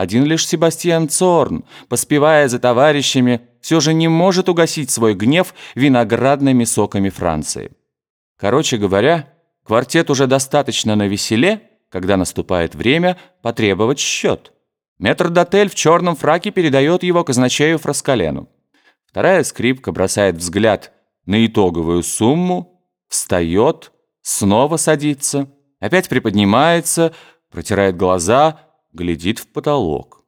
Один лишь Себастьян Цорн, поспевая за товарищами, все же не может угасить свой гнев виноградными соками Франции. Короче говоря, квартет уже достаточно на веселе, когда наступает время потребовать счет. Метрдотель в черном фраке передает его казначею Фраскалену. Вторая скрипка бросает взгляд на итоговую сумму, встает, снова садится, опять приподнимается, протирает глаза, глядит в потолок.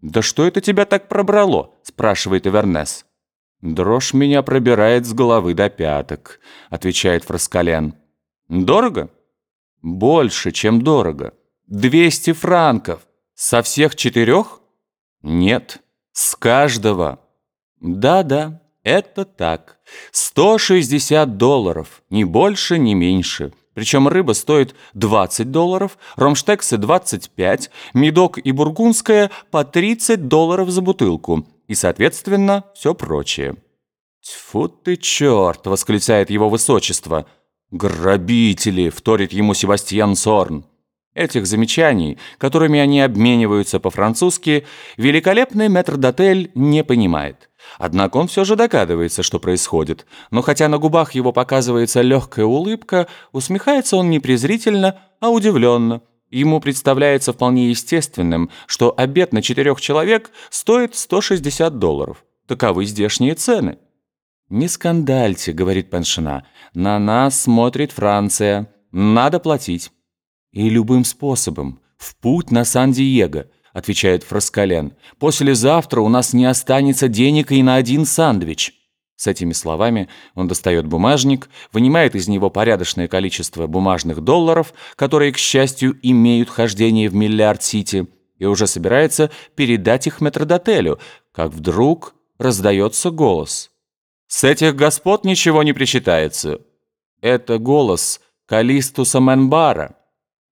«Да что это тебя так пробрало?» – спрашивает Эвернес. «Дрожь меня пробирает с головы до пяток», – отвечает Фраскален. «Дорого?» «Больше, чем дорого. Двести франков. Со всех четырех?» «Нет, с каждого». «Да-да, это так. 160 долларов, ни больше, ни меньше. Причем рыба стоит 20 долларов, ромштексы 25, медок и бургундская по 30 долларов за бутылку. И, соответственно, все прочее. «Тьфу ты черт!» — восклицает его высочество. «Грабители!» — вторит ему Себастьян Сорн. Этих замечаний, которыми они обмениваются по-французски, великолепный метрдотель не понимает. Однако он все же догадывается, что происходит, но хотя на губах его показывается легкая улыбка, усмехается он не презрительно, а удивленно. Ему представляется вполне естественным, что обед на четырех человек стоит 160 долларов. Таковы здешние цены. «Не скандальте», — говорит Паншина, — «на нас смотрит Франция. Надо платить». «И любым способом. В путь на Сан-Диего», — отвечает Фраскален. «Послезавтра у нас не останется денег и на один сандвич». С этими словами он достает бумажник, вынимает из него порядочное количество бумажных долларов, которые, к счастью, имеют хождение в Миллиард-Сити, и уже собирается передать их метродотелю, как вдруг раздается голос. «С этих господ ничего не причитается». Это голос Калистуса Менбара.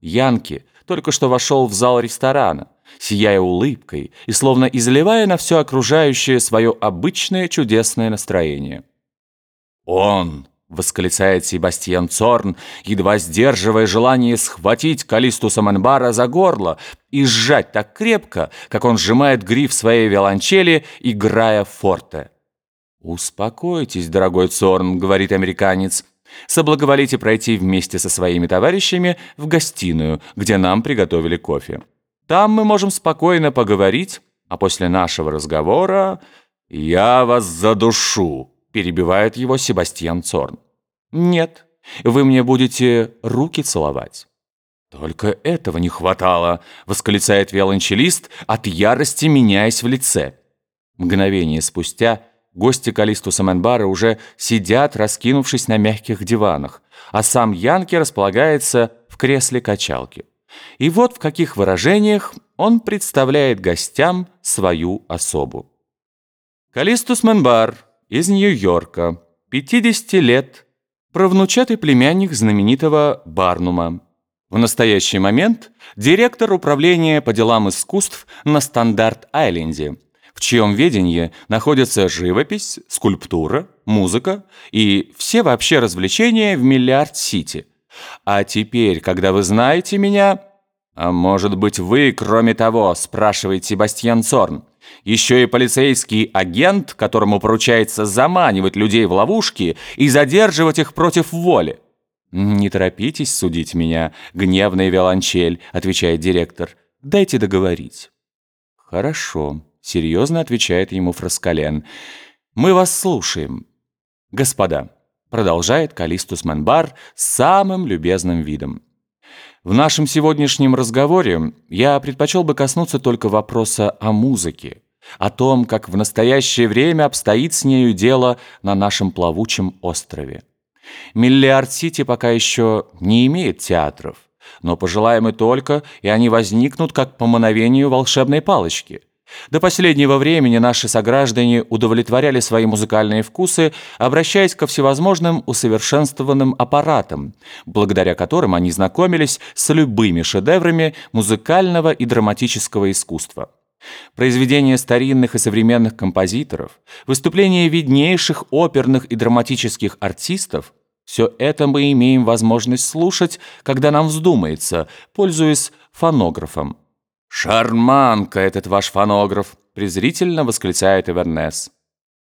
Янки только что вошел в зал ресторана, сияя улыбкой и словно изливая на все окружающее свое обычное чудесное настроение. «Он!» — восклицает Себастьян Цорн, едва сдерживая желание схватить Калистуса Манбара за горло и сжать так крепко, как он сжимает гриф своей виолончели, играя форте. «Успокойтесь, дорогой Цорн», — говорит американец, Соблаговолите пройти вместе со своими товарищами в гостиную, где нам приготовили кофе. Там мы можем спокойно поговорить, а после нашего разговора «Я вас задушу», — перебивает его Себастьян Цорн. «Нет, вы мне будете руки целовать». «Только этого не хватало», — восклицает виолончелист, от ярости меняясь в лице. Мгновение спустя Гости Калистуса Менбара уже сидят, раскинувшись на мягких диванах, а сам Янки располагается в кресле качалки. И вот в каких выражениях он представляет гостям свою особу. Калистус Менбар из Нью-Йорка, 50 лет, правнучатый племянник знаменитого Барнума. В настоящий момент директор управления по делам искусств на Стандарт-Айленде – в чьем ведении находятся живопись, скульптура, музыка и все вообще развлечения в Миллиард-Сити. А теперь, когда вы знаете меня... А может быть, вы, кроме того, спрашивает Себастьян Цорн, еще и полицейский агент, которому поручается заманивать людей в ловушки и задерживать их против воли. «Не торопитесь судить меня, гневный виолончель», — отвечает директор. «Дайте договорить». «Хорошо». — серьезно отвечает ему Фраскален. «Мы вас слушаем». «Господа», — продолжает Калистус Манбар с самым любезным видом. «В нашем сегодняшнем разговоре я предпочел бы коснуться только вопроса о музыке, о том, как в настоящее время обстоит с нею дело на нашем плавучем острове. Миллиард-Сити пока еще не имеет театров, но пожелаем и только, и они возникнут как по мановению волшебной палочки». До последнего времени наши сограждане удовлетворяли свои музыкальные вкусы, обращаясь ко всевозможным усовершенствованным аппаратам, благодаря которым они знакомились с любыми шедеврами музыкального и драматического искусства. Произведения старинных и современных композиторов, выступления виднейших оперных и драматических артистов – все это мы имеем возможность слушать, когда нам вздумается, пользуясь фонографом. «Шарманка этот ваш фонограф!» презрительно восклицает Эвернес.